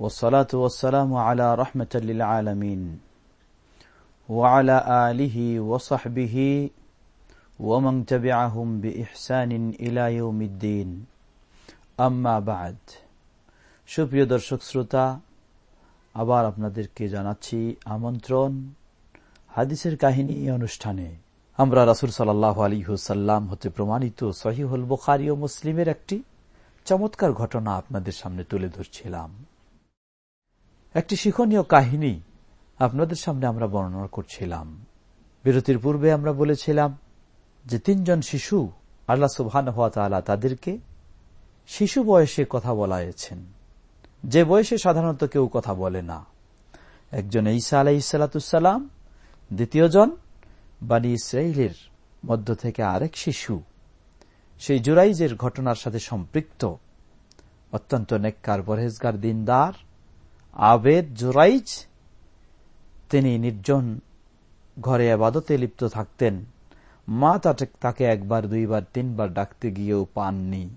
والصلاة والسلام على رحمة للعالمين وعلى آله وصحبه ومن تبعهم بإحسان إلى يوم الدين أما بعد সুপ্রিয় দর্শক শ্রোতা আবার আপনাদেরকে জানাচ্ছি আমন্ত্রণ হাদিসের কাহিনী অনুষ্ঠানে আমরা রাসুল সাল্লাহ আলী হুসাল্লাম হতে প্রমাণিত সহিহুল বুখারি ও মুসলিমের একটি চমৎকার ঘটনা আপনাদের সামনে তুলে ধরছিলাম একটি শিক্ষণীয় কাহিনী আপনাদের সামনে আমরা বর্ণনা করছিলাম। বিরতির পূর্বে আমরা বলেছিলাম যে তিনজন শিশু আল্লাহ সুবহান হওয়া তালা তাদেরকে শিশু বয়সে কথা বলাইছেন যে বয়সে সাধারণত কেউ কথা বলে না। একজন ঈসা আলাহ ইসালাতুসাল্লাম দ্বিতীয়জন বানি ইসরায়েলের মধ্য থেকে আরেক শিশু। সেই জুরাইজের ঘটনার সাথে সম্পৃক্ত, অত্যন্ত নেককার, পরহেজগার, দিনদার আবেদ জুরাইজ, তিনি নির্জন ঘরে আবাদতে লিপ্ত থাকতেন। মা তাকে একবার, দুইবার, তিনবার ডাকতে গিয়েও পাননি।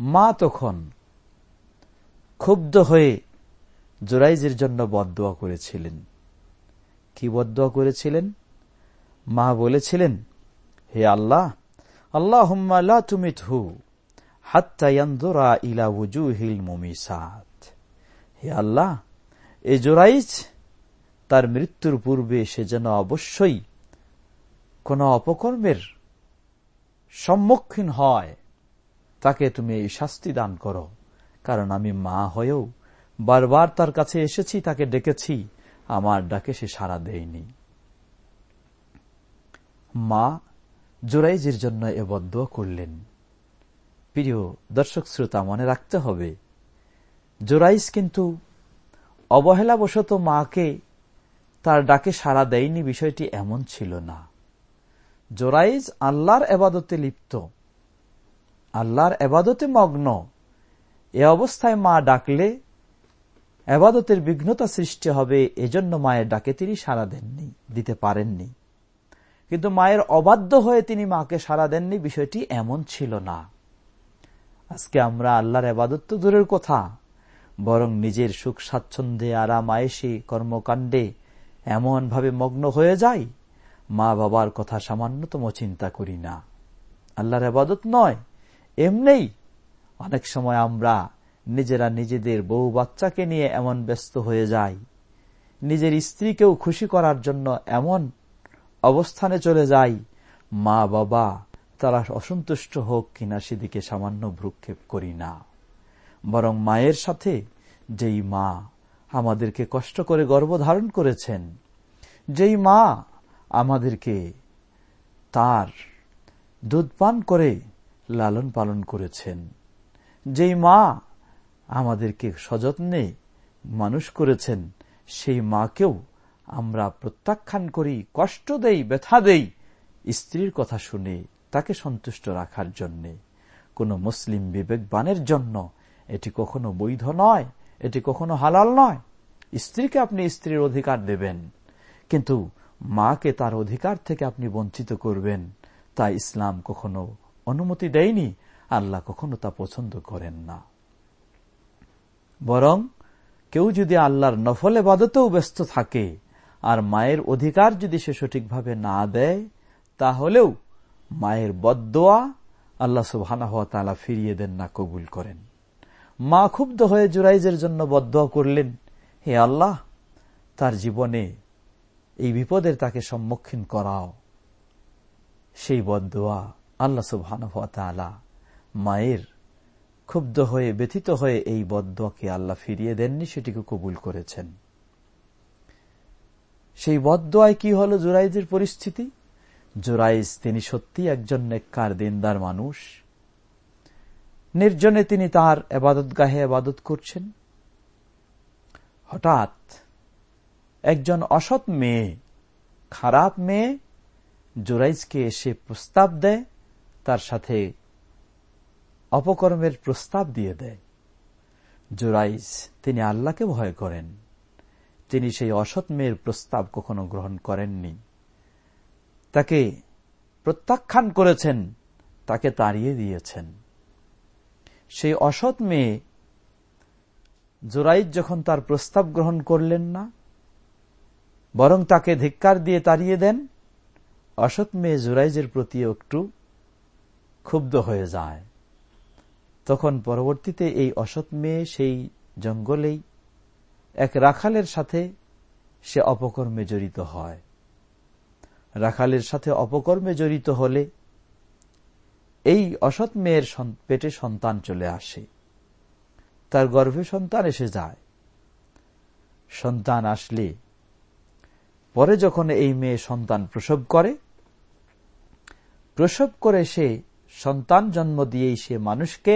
মা তখন ক্ষুব্ধ হয়ে জোরাইজের জন্য বদোয়া করেছিলেন। কি বদোয়া করেছিলেন? মা বলেছিলেন, হে আল্লাহ আল্লাহ তুমিত হু হাত্তাইন্দোরা ইলা উজুহিল মুমিসাত। হে আল্লাহ, এ জোরাইজ তার মৃত্যুর পূর্বে সে যেন অবশ্যই কোন অপকর্মের সম্মুখীন হয়, তাকে তুমি এই শাস্তি দান করো। কারণ আমি মা হয়েও বারবার তার কাছে এসেছি, তাকে ডেকেছি, আমার ডাকে সে সাড়া দেয়নি। মা জোরাইজের জন্য এ বদ্ধ করলেন। প্রিয় দর্শক শ্রোতা, মনে রাখতে হবে জোরাইজ কিন্তু অবহেলাবশত মাকে তার ডাকে সাড়া দেয়নি, বিষয়টি এমন ছিল না। জোরাইজ আল্লাহর এবাদতে লিপ্ত। আল্লাহর এবাদতে মগ্ন। এ অবস্থায় মা ডাকলে এবাদতের বিঘ্নতা সৃষ্টি হবে, এজন্য মায়ের ডাকে তিনি সাড়া দেননি, দিতে পারেননি। কিন্তু মায়ের অবাধ্য হয়ে তিনি মাকে সাড়া দেননি, বিষয়টি এমন ছিল না। আজকে আমরা আল্লাহর এবাদত তো দূরের কথা। বরং নিজের সুখ স্বাচ্ছন্দ্যে আরাম আয়েসি কর্মকাণ্ডে এমনভাবে মগ্ন হয়ে যাই, মা বাবার কথা সামান্যতম চিন্তা করি না। আল্লাহর আবাদত নয়, এমনেই অনেক সময় আমরা নিজেরা নিজেদের বউ বাচ্চাকে নিয়ে এমন ব্যস্ত হয়ে যাই, নিজের স্ত্রীকেও খুশি করার জন্য এমন অবস্থানে চলে যাই, মা বাবা তারা অসন্তুষ্ট হোক কিনা সেদিকে সামান্য ভ্রুক্ষেপ করি না। বরং মায়ের সাথে যেই মা আমাদেরকে কষ্ট করে গর্ভধারণ করেছেন, যেই মা আমাদেরকে তার দুধ পান করে লালন পালন করেছেন, যেই মা আমাদেরকে সযত্নে মানুষ করেছেন, সেই মাকেও আমরা প্রত্যাখ্যান করি, কষ্ট দেই, ব্যথা দেই, স্ত্রীর কথা শুনে তাকে সন্তুষ্ট রাখার জন্যে। কোন মুসলিম বিবেকবানের জন্য এটি কখনো বৈধ নয়, এটি কখনো হালাল নয়। স্ত্রীকে আপনি স্ত্রীর অধিকার দেবেন, কিন্তু মাকে তার অধিকার থেকে আপনি বঞ্চিত করবেন। তা ইসলাম কখনো অনুমতি দেয়নি, আল্লাহ কখনো তা পছন্দ করেন না। বরং কেউ যদি আল্লাহর নফলে বাদতেও ব্যস্ত থাকে, আর মায়ের অধিকার যদি সে সঠিকভাবে না দেয়, তাহলেও মায়ের বদোয়া আল্লাহ তালা ফিরিয়ে দেন না, কবুল করেন। মা ক্ষুব্ধ হয়ে জুরাইজের জন্য বদোয়া করলেন, হে আল্লাহ, তার জীবনে এই বিপদের তাকে সম্মুখীন করাও। সেই বদোয়া আল্লাহ তালা মায়ের ক্ষুব্ধ হয়ে, ব্যথিত হয়ে এই বদোয়াকে আল্লাহ ফিরিয়ে দেননি, সেটিকে কবুল করেছেন। সেই বদোয়ায় কি হল জুরাইজের পরিস্থিতি? জুরাইজ তিনি সত্যি একজন নেককার, দিনদার মানুষ। নির্জনে তিনি তার এবাদত গাহে এবাদত করছেন। হঠাৎ একজন অসৎ মেয়ে, খারাপ মেয়ে জোরাইজকে এসে প্রস্তাব দেয়, তার সাথে অপকর্মের প্রস্তাব দিয়ে দেয়। জোরাইজ তিনি আল্লাহকে ভয় করেন। তিনি সেই অসৎ মেয়ের প্রস্তাব কখনো গ্রহণ করেননি। তাকে প্রত্যাখ্যান করেছেন, তাকে তাড়িয়ে দিয়েছেন। সেই অসৎ মেয়ে জোরাইজ যখন তার প্রস্তাব গ্রহণ করলেন না, বরং তাকে ধিক্কার দিয়ে তাড়িয়ে দেন, অসৎ মেয়ে জোরাইজের প্রতি একটু ক্ষুব্ধ হয়ে যায়। তখন পরবর্তীতে এই অসৎ মেয়ে সেই জঙ্গলেই এক রাখালের সাথে সে অপকর্মে জড়িত হয়। রাখালের সাথে অপকর্মে জড়িত হলে এই অসৎ মেয়ের পেটে সন্তান চলে আসে। তার গর্ভে সন্তান এসে যায়। সন্তান আসলে পরে যখন এই মেয়ে সন্তান প্রসব করে প্রসব করে সে সন্তান জন্ম দিয়েই সে মানুষকে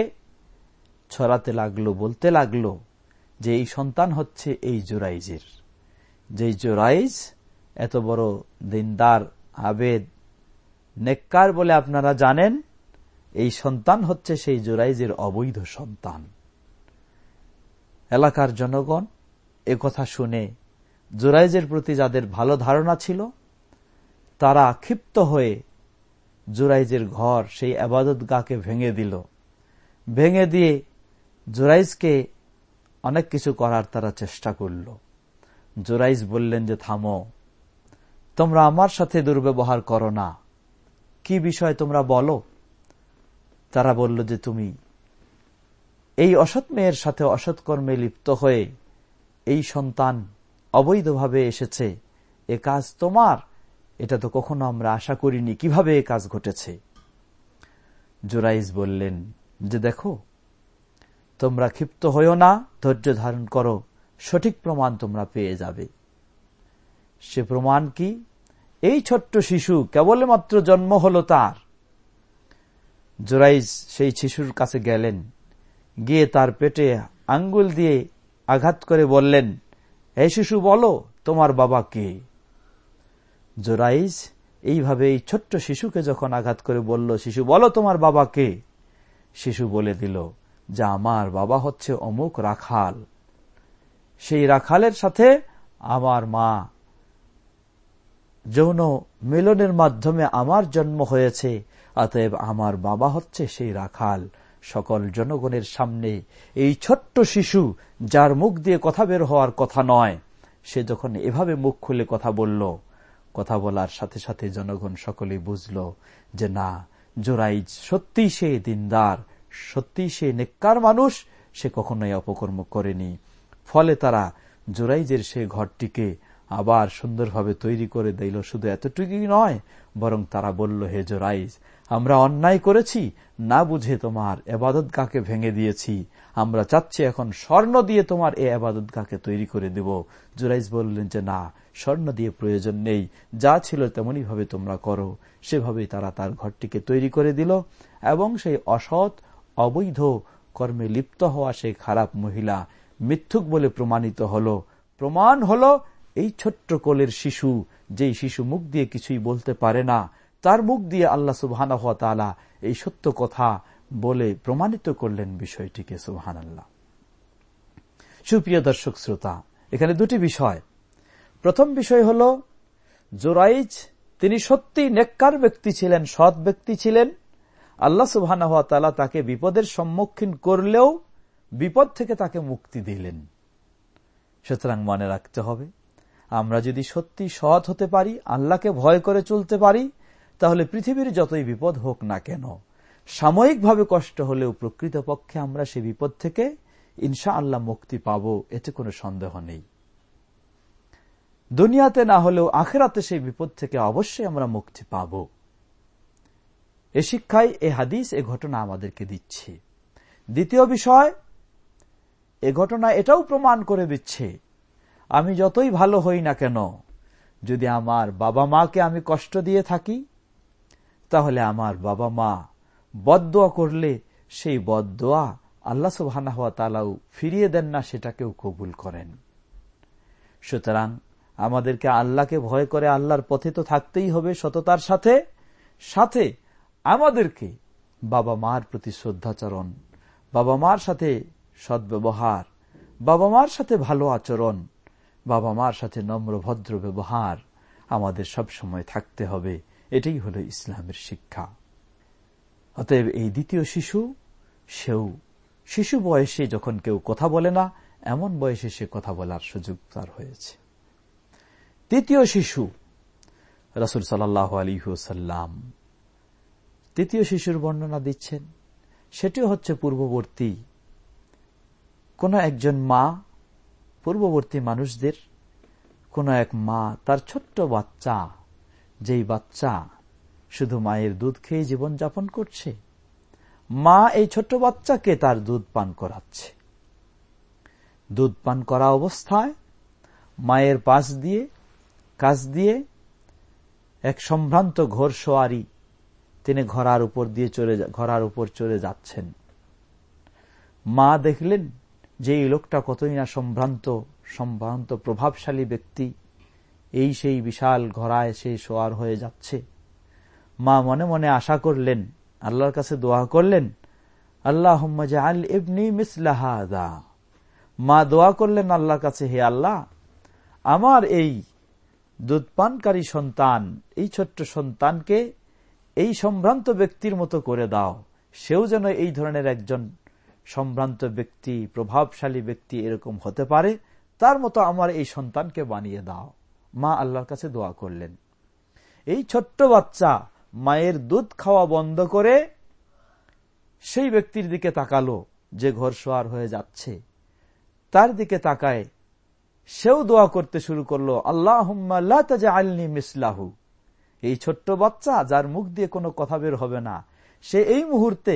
ছড়াতে লাগল, বলতে লাগল যে এই সন্তান হচ্ছে এই জোরাইজের। যে জোরাইজ এত বড় দিনদার, আবেদ, নেককার বলে আপনারা জানেন এই সন্তান হচ্ছে সেই জোরাইজের অবৈধ সন্তান। এলাকার জনগণ কথা শুনে জোরাইজের প্রতি যাদের ভালো ধারণা ছিল, তারা ক্ষিপ্ত হয়ে জোরাইজের ঘর সেই আবাদত গাকে ভেঙে দিল। ভেঙে দিয়ে জোরাইজকে অনেক কিছু করার তারা চেষ্টা করল। জোরাইজ বললেন যে, থামো, তোমরা আমার সাথে দুর্ব্যবহার করো না। কি বিষয় তোমরা বলো? তারা বলল যে তুমি এই অসৎ মেয়ের সাথে অসৎ কর্মে লিপ্ত হয়ে এই সন্তান অবৈধভাবে এসেছে। এ কাজ তোমার। এটা তো কখনো আমরা আশা করিনি। কীভাবে এ কাজ ঘটেছে? জোরাইজ বললেন যে দেখো, তোমরা ক্ষিপ্ত হইও না, ধৈর্য ধারণ করো, সঠিক প্রমাণ তোমরা পেয়ে যাবে। সে প্রমাণ কি? এই ছোট্ট শিশু কেবলমাত্র জন্ম হলো তার। জোরাইজ সেই শিশুর কাছে গেলেন। গিয়ে তার পেটে আঙ্গুল দিয়ে আঘাত করে বললেন, হে শিশু, বলো, তোমার বাবা কে? জোরাইজ এইভাবে এই ছোট্ট শিশুকে যখন আঘাত করে বলল, শিশু, বলো, তোমার বাবা কে? শিশু বলে দিল, যে আমার বাবা হচ্ছে অমুক রাখাল। সেই রাখালের সাথে আমার মা। যৌন মিলনের মাধ্যমে আমার জন্ম হয়েছে। অতএব আমার বাবা হচ্ছে সেই রাখাল। সকল জনগণের সামনে এই ছোট্ট শিশু, যার মুখ দিয়ে কথা বের হওয়ার কথা নয়, সে যখন এভাবে মুখ খুলে কথা বলল, কথা বলার সাথে সাথে জনগণ সকলে বুঝল যে না, জোরাইজ সত্যি সে দিনদার সত্যি সে নেককার মানুষ, সে কখনোই অপকর্ম করেনি। ফলে তারা জোরাইজের সে ঘরটিকে আবার সুন্দরভাবে তৈরি করে দিল। শুধু এতটুকুই নয়, বরং তারা বলল, হে জোরাইজ আমরা অন্যায় করেছি, না বুঝে তোমার এবাদত গাকে ভেঙে দিয়েছি। আমরা চাচ্ছি এখন স্বর্ণ দিয়ে তোমার এ আবাদত গাকে তৈরি করে দেব। জুরাইজ বললেন যে, না, স্বর্ণ দিয়ে প্রয়োজন নেই। যা ছিল তেমনই ভাবে তোমরা করো। সেভাবেই তারা তার ঘরটিকে তৈরি করে দিল এবং সেই অসৎ, অবৈধ কর্মে লিপ্ত হওয়া সেই খারাপ মহিলা মিথ্যুক বলে প্রমাণিত হল। প্রমাণ হল এই ছোট্ট কোলের শিশু, যেই শিশু মুখ দিয়ে কিছুই বলতে পারে না। তার মুখ দিয়ে আল্লাহ সুবহান এই সত্য কথা বলে প্রমাণিত করলেন বিষয়টিকে সুবহান আল্লাহ সুপ্রিয় দর্শক শ্রোতা, এখানে দুটি বিষয়। প্রথম বিষয় হল, জোরাইজ, তিনি সত্যি নেককার ব্যক্তি ছিলেন, সৎ ব্যক্তি ছিলেন। আল্লাহ সুবহান তাকে বিপদের সম্মুখীন করলেও বিপদ থেকে তাকে মুক্তি দিলেন। সুতরাং মনে রাখতে হবে, আমরা যদি সত্যি সৎ হতে পারি, আল্লাহকে ভয় করে চলতে পারি তাহলে পৃথিবীর যতই বিপদ হোক না কেন, সাময়িকভাবে কষ্ট হলেও প্রকৃতপক্ষে আমরা সে বিপদ থেকে ইনশা আল্লাহ মুক্তি পাব, এতে কোনো সন্দেহ নেই। দুনিয়াতে না হলেও আখেরাতে সেই বিপদ থেকে অবশ্যই আমরা মুক্তি পাব। এ শিক্ষায় এ হাদিস, এ ঘটনা আমাদেরকে দিচ্ছে। দ্বিতীয় বিষয়, এ ঘটনা এটাও প্রমাণ করে দিচ্ছে, আমি যতই ভালো হই না কেন, যদি আমার বাবা মাকে আমি কষ্ট দিয়ে থাকি তাহলে আমার বাবা মা বদোয়া করলে সেই বদোয়া আল্লাহ সুবাহ ফিরিয়ে দেন না, সেটাকেও কবুল করেন। সুতরাং আমাদেরকে আল্লাহকে ভয় করে আল্লাহর পথে তো থাকতেই হবে সততার সাথে সাথে আমাদেরকে বাবা মার প্রতি শ্রদ্ধাচরণ, বাবা মার সাথে সদ্ব্যবহার, বাবা মার সাথে ভালো আচরণ, বাবা মার সাথে নম্র ভদ্র ব্যবহার আমাদের সব সময় থাকতে হবে। এটাই হল ইসলামের শিক্ষা। অতএব এই দ্বিতীয় শিশু, সেও, শিশু বয়সে যখন কেউ কথা বলে না, এমন বয়সে সে কথা বলার সুযোগ তার হয়েছে। তৃতীয় শিশু, রসুল সাল্লাহ আলিহাসাল্লাম তৃতীয় শিশুর বর্ণনা দিচ্ছেন, সেটিও হচ্ছে পূর্ববর্তী। কোন একজন মা, পূর্ববর্তী মানুষদের, কোন এক মা তার ছোট্ট বাচ্চা যেই বাচ্চা শুধু মায়ের দুধ খেয়ে জীবন যাপন করছে, মা এই ছোট্ট বাচ্চাকে তার দুধ পান করাচ্ছে। দুধ পান করা অবস্থায় মায়ের পাশ দিয়ে কাজ দিয়ে এক সম্ভ্রান্ত ঘোর সোয়ারি তিনি ঘরার উপর দিয়ে চলে ঘরার উপর চলে যাচ্ছেন। মা দেখলেন যে এই লোকটা কতই না সম্ভ্রান্ত সম্ভ্রান্ত, প্রভাবশালী ব্যক্তি। এই সেই বিশাল ঘরায় সেই সোয়ার হয়ে যাচ্ছে। মা মনে মনে আশা করলেন, আল্লাহর কাছে দোয়া করলেন আল্লাহ আল মা দোয়া করলেন আল্লাহর কাছে, হে আল্লাহ, আমার এই দুধপানকারী সন্তান, এই ছোট্ট সন্তানকে এই সম্ভ্রান্ত ব্যক্তির মতো করে দাও। সেও যেন এই ধরনের একজন সম্ভ্রান্ত ব্যক্তি, প্রভাবশালী ব্যক্তি এরকম হতে পারে, তার মতো আমার এই সন্তানকে বানিয়ে দাও। মা আল্লাহর কাছে দোয়া করলেন। এই ছোট্ট বাচ্চা মায়ের দুধ খাওয়া বন্ধ করে সেই ব্যক্তির দিকে তাকালো, যে ঘর সোয়ার হয়ে যাচ্ছে। তার দিকে তাকায়, সেও দোয়া করতে শুরু করল আল্লাহ আলনি মিসলাহু। এই ছোট্ট বাচ্চা, যার মুখ দিয়ে কোনো কথা বের হবে না, সে এই মুহূর্তে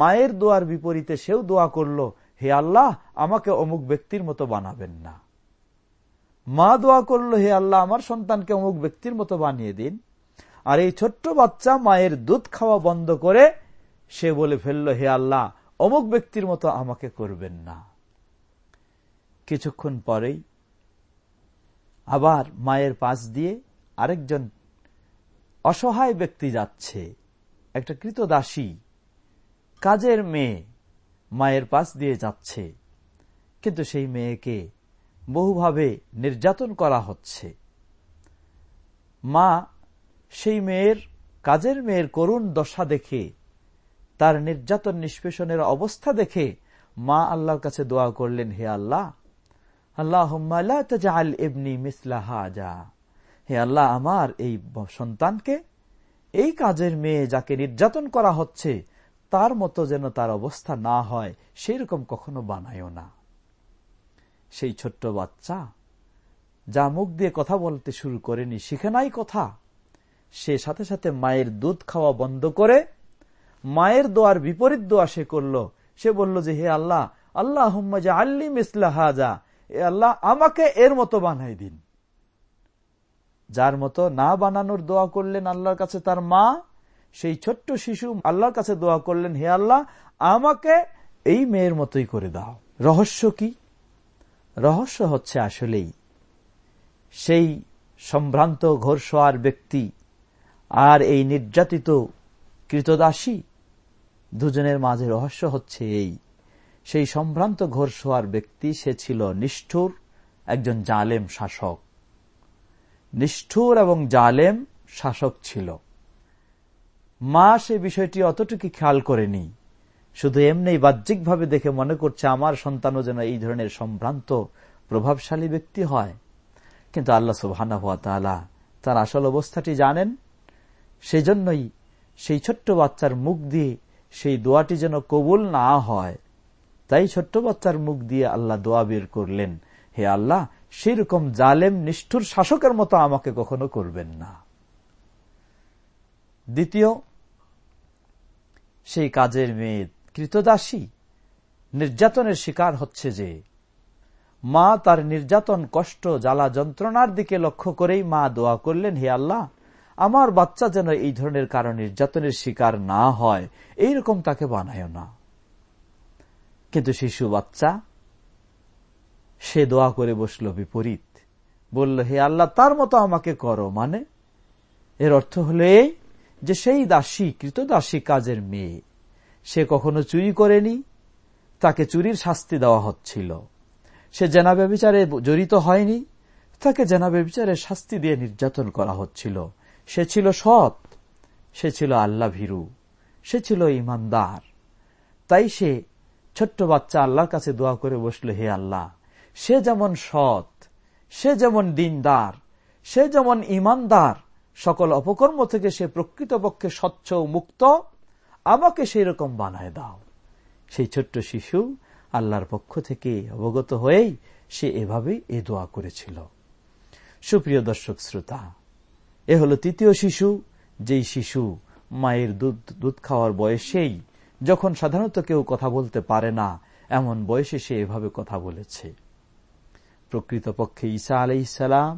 মায়ের দোয়ার বিপরীতে সেও দোয়া করল, হে আল্লাহ, আমাকে অমুক ব্যক্তির মতো বানাবেন না। মা দোয়া করল, হে আল্লাহ, আমার সন্তানকে অমুক ব্যক্তির মতো বানিয়ে দিন। আর এই ছোট্ট বাচ্চা মায়ের দুধ খাওয়া বন্ধ করে সে বলে ফেলল, হে আল্লাহ, অমুক ব্যক্তির মতো আমাকে করবেন না। কিছুক্ষণ পরেই আবার মায়ের পাশ দিয়ে আরেকজন অসহায় ব্যক্তি যাচ্ছে, একটা কৃতদাসী কাজের মেয়ে মায়ের পাশ দিয়ে যাচ্ছে। কিন্তু সেই মেয়েকে বহুভাবে নির্যাতন করা হচ্ছে। মা সেই মেয়ের, কাজের মেয়ের করুণ দশা দেখে, তার নির্যাতন নিষ্পেষণের অবস্থা দেখে মা আল্লাহর কাছে দোয়া করলেন, হে আল্লাহ আল্লাহ এমনি মিসলাহাজা হে আল্লাহ, আমার এই সন্তানকে, এই কাজের মেয়ে যাকে নির্যাতন করা হচ্ছে, তার মতো যেন তার অবস্থা না হয়, সেরকম কখনো বানায়ও না। সেই ছোট্ট বাচ্চা, যা মুখ দিয়ে কথা বলতে শুরু করেনি, শিখে নাই কথা। সে সাথে সাথে মায়ের দুধ খাওয়া বন্ধ করে, মায়ের দোয়ার বিপরীত দোয়া সে করল। সে বলল যে, হে আল্লাহ আল্লাহ আল্লি মিসলাহাজা এ আল্লাহ, আমাকে এর মতো বানাই দিন। যার মতো না বানানোর দোয়া করলেন আল্লাহর কাছে তার মা, সেই ছোট্ট শিশু আল্লাহর কাছে দোয়া করলেন, হে আল্লাহ, আমাকে এই মেয়ের মতোই করে দাও। রহস্য কি? রহস্য হচ্ছে আসলেই, সেই সম্ভ্রান্ত ঘোরসোয়ার ব্যক্তি আর এই নির্যাতিত কৃতদাসী দুজনের মাঝে রহস্য হচ্ছে এই। সেই সম্ভ্রান্ত ঘোরসোয়ার ব্যক্তি, সে ছিল নিষ্ঠুর, একজন জালেম শাসক। নিষ্ঠুর এবং জালেম শাসক ছিল। মা সে বিষয়টি অতটুকু খেয়াল করেনি। শুধু এমনি বাহ্যিকভাবে দেখে মনে করছে আমার সন্তানও যেন এই ধরনের সম্ভ্রান্ত, প্রভাবশালী ব্যক্তি হয়। কিন্তু আল্লাহ সুবহানা হাত তার আসল অবস্থাটি জানেন। সেই জন্যই সেই ছোট্ট বাচ্চার মুখ দিয়ে সেই দোয়াটি যেন কবুল না হয়। তাই ছোট্ট বাচ্চার মুখ দিয়ে আল্লাহ দোয়া বের করলেন, হে আল্লাহ, সেরকম জালেম, নিষ্ঠুর শাসকের মতো আমাকে কখনো করবেন না। দ্বিতীয়, সেই কাজের মেয়ে কৃতদাসী। নির্যাতনের শিকার হচ্ছে যে, মা তার নির্যাতন, কষ্ট, জ্বালা, যন্ত্রণার দিকে লক্ষ্য করেই মা দোয়া করলেন, হে আল্লাহ, আমার বাচ্চা যেন এই ধরনের কারণ নির্যাতনের শিকার না হয়, এইরকম তাকে বানায় না। কিন্তু শিশু বাচ্চা, সে দোয়া করে বসল বিপরীত। বলল, হে আল্লাহ, তার মতো আমাকে করো। মানে এর অর্থ হলো যে, সেই দাসী কৃত দাসী কাজের মেয়ে সে কখনো চুরি করেনি, তাকে চুরির শাস্তি দেওয়া হচ্ছিল। সে জেনাবে বিচারে জড়িত হয়নি, তাকে জেনাবে বিচারে শাস্তি দিয়ে নির্যাতন করা হচ্ছিল। সে ছিল সৎ, সে ছিল আল্লাহ ভীরু সে ছিল ইমানদার। তাই সে ছোট্ট বাচ্চা আল্লাহর কাছে দোয়া করে বসল, হে আল্লাহ, সে যেমন সৎ, সে যেমন দিনদার, সে যেমন ইমানদার, সকল অপকর্ম থেকে সে প্রকৃতপক্ষে স্বচ্ছ মুক্ত আমাকে সেই রকম বানায় দাও। সেই ছোট্ট শিশু আল্লাহর পক্ষ থেকে অবগত হয়েই সে এভাবেই এ দোয়া করেছিল। সুপ্রিয় দর্শক শ্রোতা, এ হল তৃতীয় শিশু, যেই শিশু মায়ের দুধ দুধ খাওয়ার বয়সেই যখন সাধারণত কেউ কথা বলতে পারে না, এমন বয়সে সে এভাবে কথা বলেছে। প্রকৃতপক্ষে ঈসা আলাইসালাম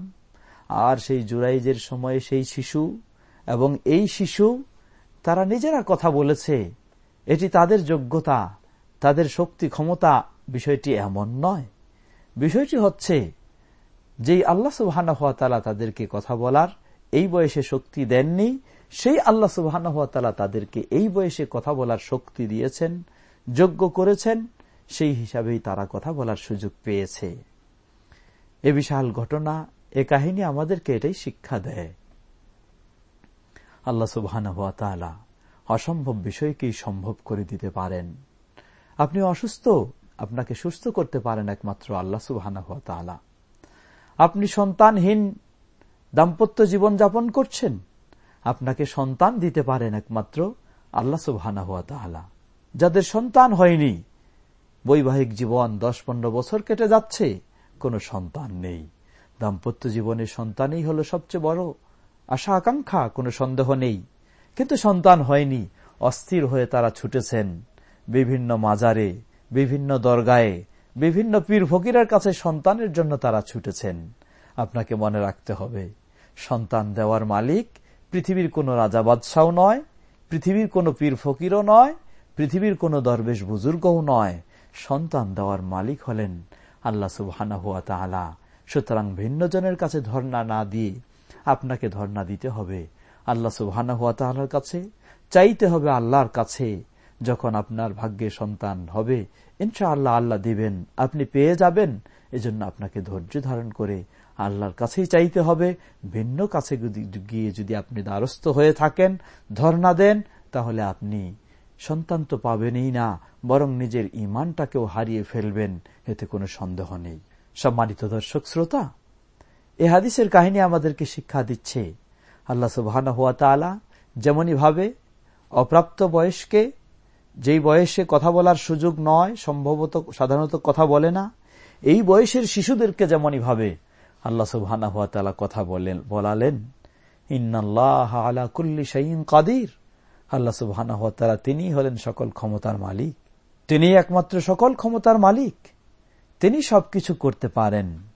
আর সেই জুরাইজের সময়ে সেই শিশু এবং এই শিশু তারা নিজেরা কথা বলেছে। এটি তাদের যোগ্যতা, তাদের শক্তি ক্ষমতা, বিষয়টি এমন নয়। বিষয়টি হচ্ছে, যেই আল্লাহ সুবাহানা তালা তাদেরকে কথা বলার এই বয়সে শক্তি দেননি, সেই আল্লাহ সুবাহানা তালা তাদেরকে এই বয়সে কথা বলার শক্তি দিয়েছেন, যোগ্য করেছেন, সেই হিসাবেই তারা কথা বলার সুযোগ পেয়েছে। এ বিশাল ঘটনা, এ কাহিনী আমাদেরকে এটাই শিক্ষা দেয়। আল্লাহ সুবাহানা তালা অসম্ভব বিষয়কেই সম্ভব করে দিতে পারেন। আপনি অসুস্থ, আপনাকে সুস্থ করতে পারেন একমাত্র আল্লাহ সুবাহানা হওয়া তালা আপনি সন্তানহীন, দাম্পত্য জীবন যাপন করছেন, আপনাকে সন্তান দিতে পারেন একমাত্র আল্লাহ সুবাহানা হওয়া তাহলা যাদের সন্তান হয়নি, বৈবাহিক জীবন দশ পনেরো বছর কেটে যাচ্ছে, কোনো সন্তান নেই। দাম্পত্য জীবনের সন্তানই হল সবচেয়ে বড় আশা আকাঙ্ক্ষা কোনো সন্দেহ নেই। কিন্তু সন্তান হয়নি, অস্থির হয়ে তারা ছুটেছেন। বিভিন্ন মাজারে, বিভিন্ন দরগায়ে, বিভিন্ন পীর ফকিরের কাছে সন্তানের জন্য তারা ছুটেছেন। আপনাকে মনে রাখতে হবে, সন্তান দেওয়ার মালিক পৃথিবীর কোনো রাজা বাদশাও নয়, পৃথিবীর কোনো পীর ফকিরও নয়, পৃথিবীর কোনো দরবেশ বুজুর্গও নয়। সন্তান দেওয়ার মালিক হলেন আল্লাহ তাহলা সুতরাং ভিন্নজনের কাছে ধর্ণা না দিয়ে আপনাকে ধর্ণা দিতে হবে। আল্লাহ সুবহানা হুয়া তাহলার কাছে চাইতে হবে আল্লাহর কাছে, যখন আপনার ভাগ্যে সন্তান হবে। ইনশা আল্লাহ আল্লাহ দিবেন। আপনি পেয়ে যাবেন। এজন্য আপনাকে ধৈর্য ধারণ করে আল্লাহর কাছেই চাইতে হবে। ভিন্ন কাছে গিয়ে যদি আপনি দ্বারস্থ হয়ে থাকেন, ধর্ণা দেন, তাহলে আপনি সন্তান তো পাবেনই না, বরং নিজের ইমানটাকেও হারিয়ে ফেলবেন। এতে কোনো সন্দেহ নেই। সম্মানিত দর্শক, শ্রোতা এ হাদিসের কাহিনী আমাদেরকে শিক্ষা দিচ্ছে। আল্লাহ সুবাহ যেমনই ভাবে অপ্রাপ্ত বয়সকে যেই বয়সে কথা বলার সুযোগ নয়, সম্ভবত সাধারণত কথা বলে না, এই বয়সের শিশুদেরকে যেমনই ভাবে আল্লাহ সুবহানা কথা বলেন, বলালেন, ইন্নাল্লাহ আলা কুল্লি শাইন কাদির। আল্লাহ সুবহানা তিনি হলেন সকল ক্ষমতার মালিক। তিনি একমাত্র সকল ক্ষমতার মালিক। তিনি সবকিছু করতে পারেন।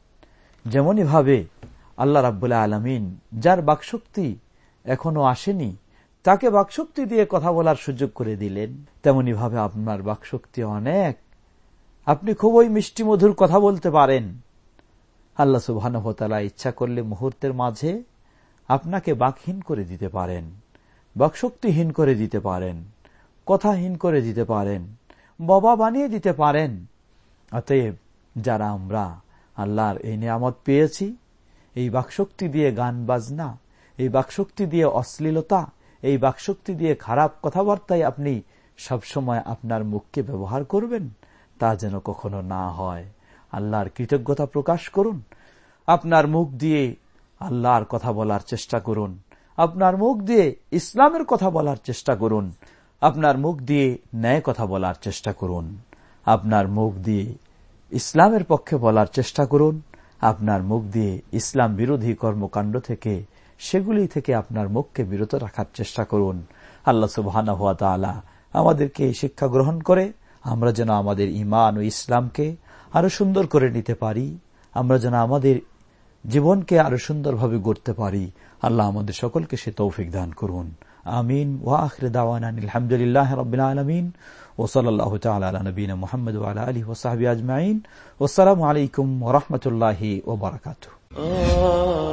যেমনই ভাবে, আল্লাহ রাবুল্লাহ আলমিন যার বাকশক্তি এখনও আসেনি, তাকে বাকশক্তি দিয়ে কথা বলার সুযোগ করে দিলেন। তেমনি ভাবে আপনার বাকশক্তি অনেক। আপনি খুবই মিষ্টি মধুর কথা বলতে পারেন। আল্লাহ সুবাহানহতালা ইচ্ছা করলে মুহূর্তের মাঝে আপনাকে বাকহীন করে দিতে পারেন, বাকশক্তিহীন করে দিতে পারেন, কথাহীন করে দিতে পারেন, বাবা বানিয়ে দিতে পারেন। অতএব যারা আমরা আল্লাহর এই নিয়ামত পেয়েছি। এই বাকশক্তি দিয়ে গান বাজনা, এই বাকশক্তি দিয়ে অশ্লীলতা, এই বাকশক্তি দিয়ে খারাপ কথাবার্তায় আপনি সবসময় আপনার মুখকে ব্যবহার করবেন, তা যেন কখনো না হয়। আল্লাহর কৃতজ্ঞতা প্রকাশ করুন। আপনার মুখ দিয়ে আল্লাহর কথা বলার চেষ্টা করুন। আপনার মুখ দিয়ে ইসলামের কথা বলার চেষ্টা করুন। আপনার মুখ দিয়ে ন্যায় কথা বলার চেষ্টা করুন। আপনার মুখ দিয়ে ইসলামের পক্ষে বলার চেষ্টা করুন। আপনার মুখ দিয়ে ইসলাম বিরোধী কর্মকাণ্ড থেকে, সেগুলি থেকে আপনার মুখকে বিরত রাখার চেষ্টা করুন। আল্লাহ সুবাহ আমাদেরকে শিক্ষা গ্রহণ করে, আমরা যেন আমাদের ইমান ও ইসলামকে আরও সুন্দর করে নিতে পারি, আমরা যেন আমাদের জীবনকে আরও সুন্দরভাবে গড়তে পারি। আল্লাহ আমাদের সকলকে সে তৌফিক দান করুন। আমিন। ওয়াখরে দাওয়ান আলহামদুলিল্লাহ রবিল وصلى الله تعالى على نبينا محمد وعلى آله وصحبه أجمعين. والسلام عليكم ورحمة الله وبركاته. آه.